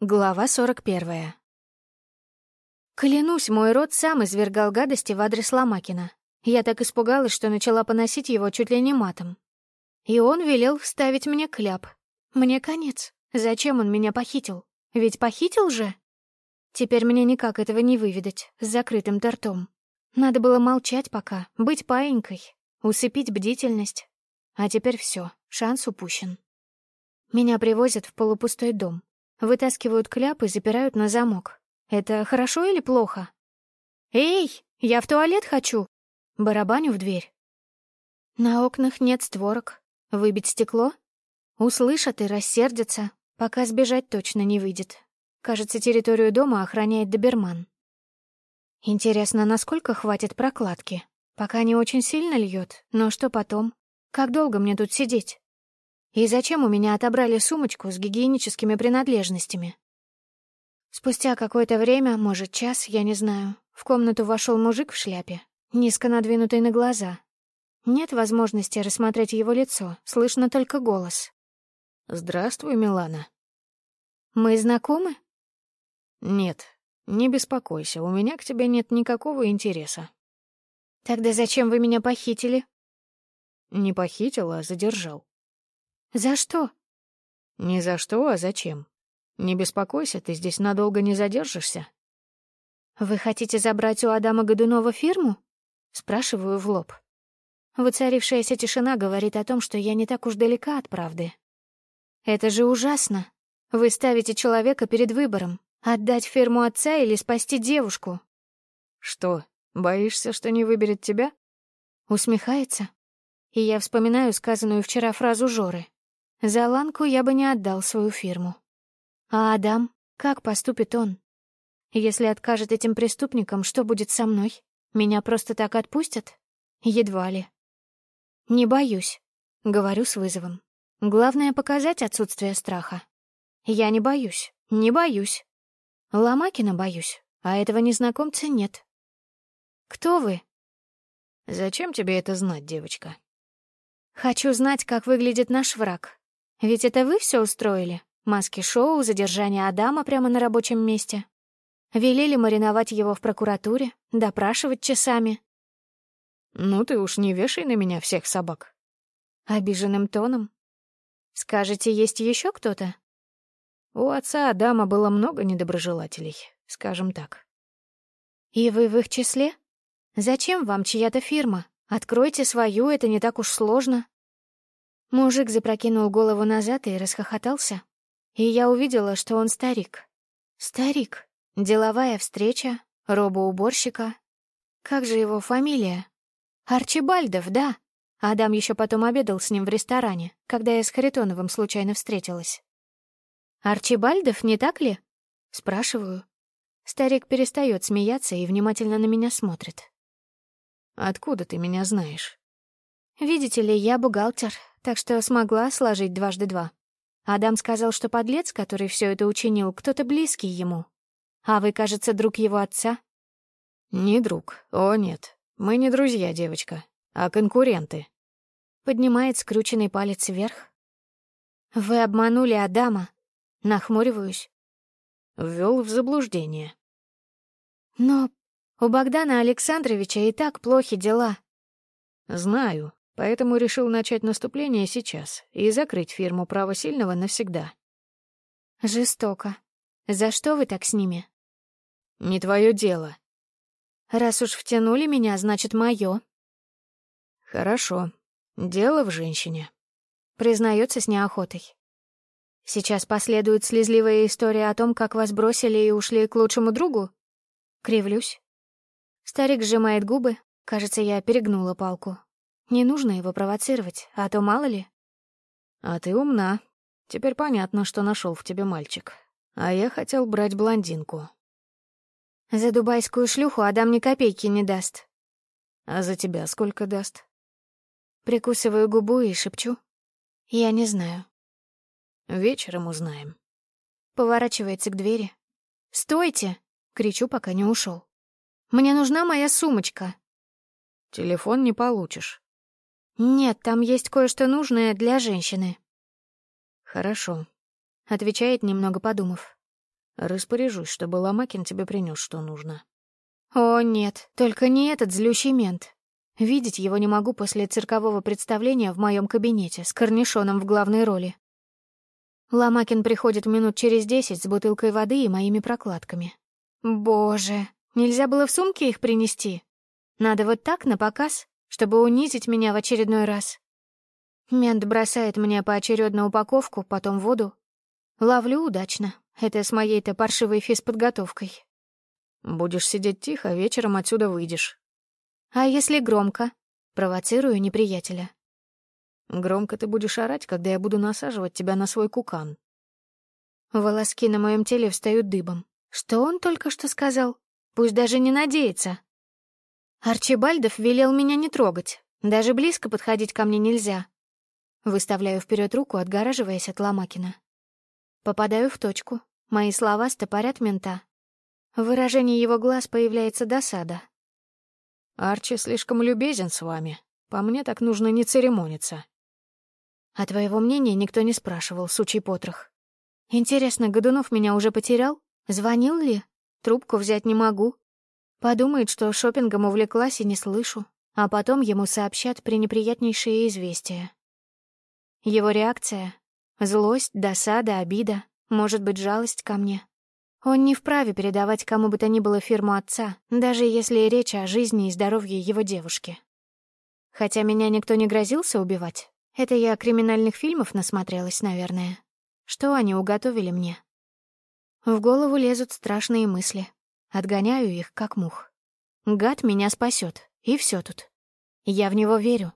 Глава 41. Клянусь, мой рот сам извергал гадости в адрес Ломакина. Я так испугалась, что начала поносить его чуть ли не матом. И он велел вставить мне кляп. Мне конец. Зачем он меня похитил? Ведь похитил же? Теперь мне никак этого не выведать, с закрытым тортом. Надо было молчать пока, быть паинькой, усыпить бдительность. А теперь все, шанс упущен. Меня привозят в полупустой дом. Вытаскивают кляп и запирают на замок. Это хорошо или плохо? «Эй, я в туалет хочу!» Барабаню в дверь. На окнах нет створок. Выбить стекло? Услышат и рассердятся, пока сбежать точно не выйдет. Кажется, территорию дома охраняет доберман. Интересно, насколько хватит прокладки? Пока не очень сильно льет, но что потом? Как долго мне тут сидеть? И зачем у меня отобрали сумочку с гигиеническими принадлежностями? Спустя какое-то время, может, час, я не знаю, в комнату вошел мужик в шляпе, низко надвинутый на глаза. Нет возможности рассмотреть его лицо, слышно только голос. «Здравствуй, Милана». «Мы знакомы?» «Нет, не беспокойся, у меня к тебе нет никакого интереса». «Тогда зачем вы меня похитили?» «Не похитил, а задержал». «За что?» «Не за что, а зачем? Не беспокойся, ты здесь надолго не задержишься». «Вы хотите забрать у Адама Годунова фирму?» Спрашиваю в лоб. Воцарившаяся тишина говорит о том, что я не так уж далека от правды. «Это же ужасно. Вы ставите человека перед выбором — отдать фирму отца или спасти девушку». «Что, боишься, что не выберет тебя?» Усмехается. И я вспоминаю сказанную вчера фразу Жоры. За Ланку я бы не отдал свою фирму. А Адам? Как поступит он? Если откажет этим преступникам, что будет со мной? Меня просто так отпустят? Едва ли. Не боюсь, говорю с вызовом. Главное — показать отсутствие страха. Я не боюсь, не боюсь. Ломакина боюсь, а этого незнакомца нет. Кто вы? Зачем тебе это знать, девочка? Хочу знать, как выглядит наш враг. Ведь это вы все устроили? Маски-шоу, задержание Адама прямо на рабочем месте. Велели мариновать его в прокуратуре, допрашивать часами. «Ну ты уж не вешай на меня всех собак». Обиженным тоном. «Скажете, есть еще кто-то?» У отца Адама было много недоброжелателей, скажем так. «И вы в их числе? Зачем вам чья-то фирма? Откройте свою, это не так уж сложно». Мужик запрокинул голову назад и расхохотался. И я увидела, что он старик. Старик. Деловая встреча, робоуборщика. Как же его фамилия? Арчибальдов, да. Адам еще потом обедал с ним в ресторане, когда я с Харитоновым случайно встретилась. «Арчибальдов, не так ли?» Спрашиваю. Старик перестает смеяться и внимательно на меня смотрит. «Откуда ты меня знаешь?» «Видите ли, я бухгалтер, так что смогла сложить дважды два. Адам сказал, что подлец, который все это учинил, кто-то близкий ему. А вы, кажется, друг его отца? Не друг. О, нет. Мы не друзья, девочка, а конкуренты. Поднимает скрученный палец вверх. Вы обманули Адама. Нахмуриваюсь. Ввел в заблуждение. Но у Богдана Александровича и так плохи дела. Знаю, Поэтому решил начать наступление сейчас и закрыть фирму «Право сильного» навсегда. Жестоко. За что вы так с ними? Не твое дело. Раз уж втянули меня, значит, мое. Хорошо. Дело в женщине. Признается с неохотой. Сейчас последует слезливая история о том, как вас бросили и ушли к лучшему другу? Кривлюсь. Старик сжимает губы. Кажется, я перегнула палку. Не нужно его провоцировать, а то мало ли. А ты умна. Теперь понятно, что нашел в тебе мальчик. А я хотел брать блондинку. За дубайскую шлюху Адам ни копейки не даст. А за тебя сколько даст? Прикусываю губу и шепчу. Я не знаю. Вечером узнаем. Поворачивается к двери. «Стойте!» — кричу, пока не ушел. «Мне нужна моя сумочка». «Телефон не получишь». «Нет, там есть кое-что нужное для женщины». «Хорошо», — отвечает, немного подумав. Распоряжусь, чтобы Ломакин тебе принес, что нужно. О, нет, только не этот злющий мент. Видеть его не могу после циркового представления в моем кабинете с корнишоном в главной роли. Ломакин приходит минут через десять с бутылкой воды и моими прокладками. Боже, нельзя было в сумке их принести? Надо вот так, на показ, чтобы унизить меня в очередной раз. Мент бросает мне поочередно упаковку, потом воду. Ловлю удачно. Это с моей-то паршивой физподготовкой. Будешь сидеть тихо, вечером отсюда выйдешь. А если громко? Провоцирую неприятеля. Громко ты будешь орать, когда я буду насаживать тебя на свой кукан. Волоски на моем теле встают дыбом. Что он только что сказал? Пусть даже не надеется. Арчибальдов велел меня не трогать. Даже близко подходить ко мне нельзя. Выставляю вперед руку, отгораживаясь от Ломакина. Попадаю в точку. Мои слова стопорят мента. В выражении его глаз появляется досада. «Арчи слишком любезен с вами. По мне так нужно не церемониться». А твоего мнения никто не спрашивал, сучий потрох. Интересно, Годунов меня уже потерял? Звонил ли? Трубку взять не могу. Подумает, что шопингом увлеклась и не слышу, а потом ему сообщат пренеприятнейшие известия. Его реакция — злость, досада, обида, может быть, жалость ко мне. Он не вправе передавать кому бы то ни было фирму отца, даже если речь о жизни и здоровье его девушки. Хотя меня никто не грозился убивать, это я криминальных фильмов насмотрелась, наверное. Что они уготовили мне? В голову лезут страшные мысли. Отгоняю их, как мух. Гад меня спасет, и все тут. Я в него верю.